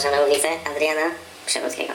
zapraszam na ulicę Adriana Przewodkiego.